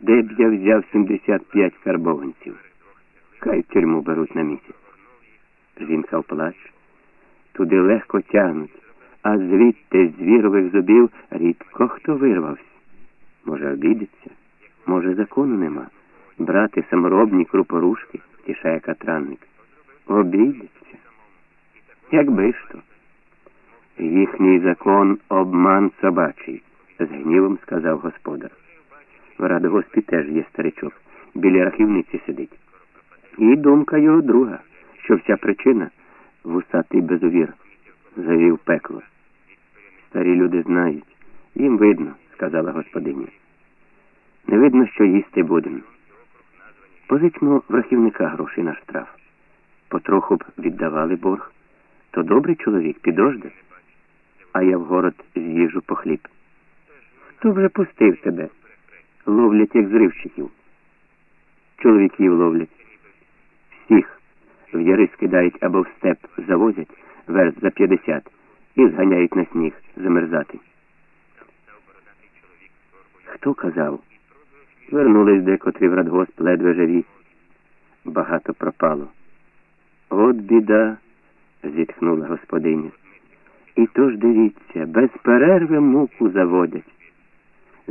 Де б я взяв 75 карбованців? Хай в тюрму беруть на місяць. Жінка плач. Туди легко тягнуть, а звідти з вірових зубів рідко хто вирвався. Може, обідеться, може, закону нема. Брати саморобні крупорушки, тішає катранник. Обійдеться. Якби ж то. Їхній закон обман собачий, з гнівом сказав господар. В радгоспі теж є старичок, біля рахівниці сидить. І думка його друга, що вся причина вусатий безувір, завів пекло. Старі люди знають, їм видно, сказала господиня. Не видно, що їсти будемо. Позичмо рахівника грошей на штраф. Потроху б віддавали борг, то добрий чоловік підожде, а я в город з'їжджу по хліб. Хто вже пустив тебе? Ловлять, як зривщиків. Чоловіків ловлять. Всіх в яри скидають або в степ завозять верст за 50 і зганяють на сніг замерзати. Хто казав? Вернулись декотрі в радгосп ледве живі. Багато пропало. От біда, зітхнула господиня. І тож дивіться, без перерви муку заводять.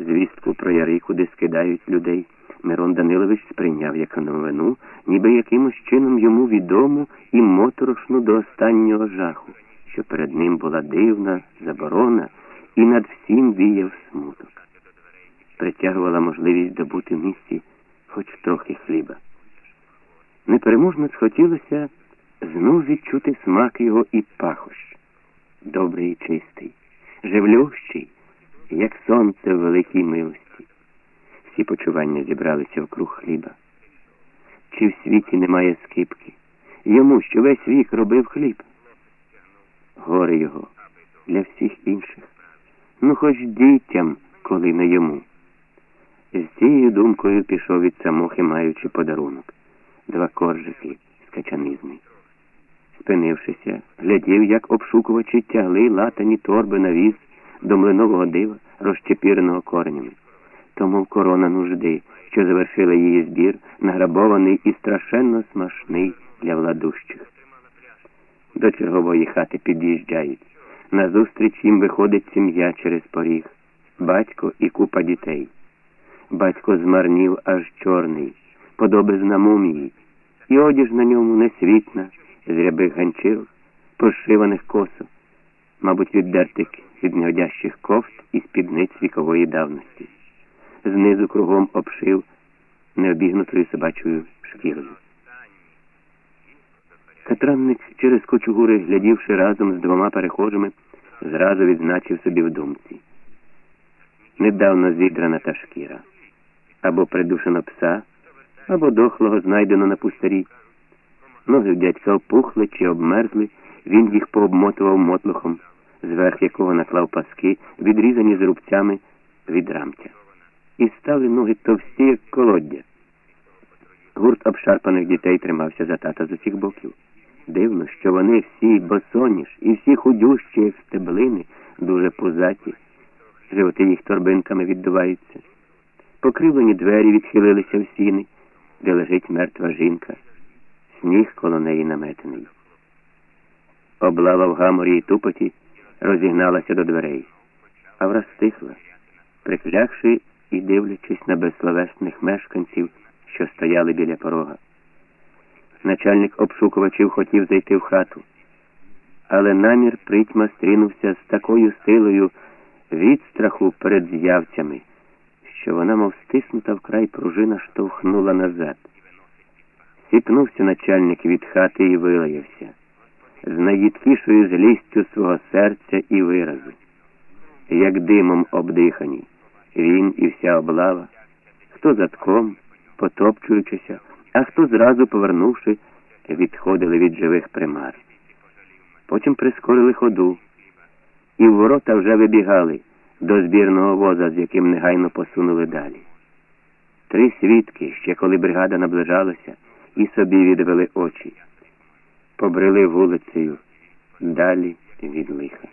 Звістку про яри, куди скидають людей, Мирон Данилович сприйняв як новину, ніби якимось чином йому відому і моторошну до останнього жаху, що перед ним була дивна заборона і над всім віяв смуток. Притягувала можливість добути в місті хоч трохи хліба. Непереможно схотілося знов відчути смак його і пахощ, добрий і чистий, живлющий, як сонце в великій милості. Всі почування зібралися вкруг хліба. Чи в світі немає скипки? Йому, що весь вік робив хліб. Горе його для всіх інших. Ну, хоч дітям, коли не йому. З цією думкою пішов від самохи, маючи подарунок два коржики з качанизми. Спинившися, глядів, як обшукувачі тягли латані торби на віз до млинового дива, розчепіреного коренями. Тому корона нужди, що завершила її збір, награбований і страшенно смашний для владущих. До чергової хати під'їжджають. Назустріч їм виходить сім'я через поріг, батько і купа дітей. Батько змарнів аж чорний, подобизна мумії, і одіж на ньому несвітна, з рябих ганчірок, пошиваних косо, мабуть, віддертих від негодящих кофт і спідниць вікової давності. Знизу кругом обшив необігнутою собачою шкірою. Катранник через кочугури, глядівши разом з двома перехожими, зразу відзначив собі в думці. Недавно зідрана та шкіра, або придушено пса, або дохлого знайдено на пустарі. Ноги в дядька опухли чи обмерзли, він їх пообмотував мотлухом, зверх якого наклав паски, відрізані з рубцями від рамця. І стали ноги товсті, як колоддя. Гурт обшарпаних дітей тримався за тата з усіх боків. Дивно, що вони всі босоніж і всі худющі, як стеблини, дуже пузаті, животи їх торбинками віддуваються. Покривлені двері відхилилися в сіни, де лежить мертва жінка, сніг коло неї наметений. Облава в гаморі і тупоті розігналася до дверей, а враз стихла, приклякши і дивлячись на безсловесних мешканців, що стояли біля порога. Начальник обшукувачів хотів зайти в хату, але намір притьма стрінувся з такою силою відстраху перед з'явцями, що вона, мов стиснута вкрай пружина, штовхнула назад. Сіпнувся начальник від хати і вилаявся, з найїдкішою злістю свого серця і виразу, як димом обдихані, він і вся облава, хто затком, потопчуючися а хто зразу, повернувши, відходили від живих примар. Потім прискорили ходу, і в ворота вже вибігали до збірного воза, з яким негайно посунули далі. Три свідки, ще коли бригада наближалася, і собі відвели очі, побрели вулицею далі від лиха.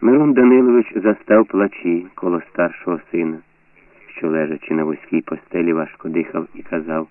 Мирон Данилович застав плачі коло старшого сина що лежачи на вузькій постелі важко дихав і казав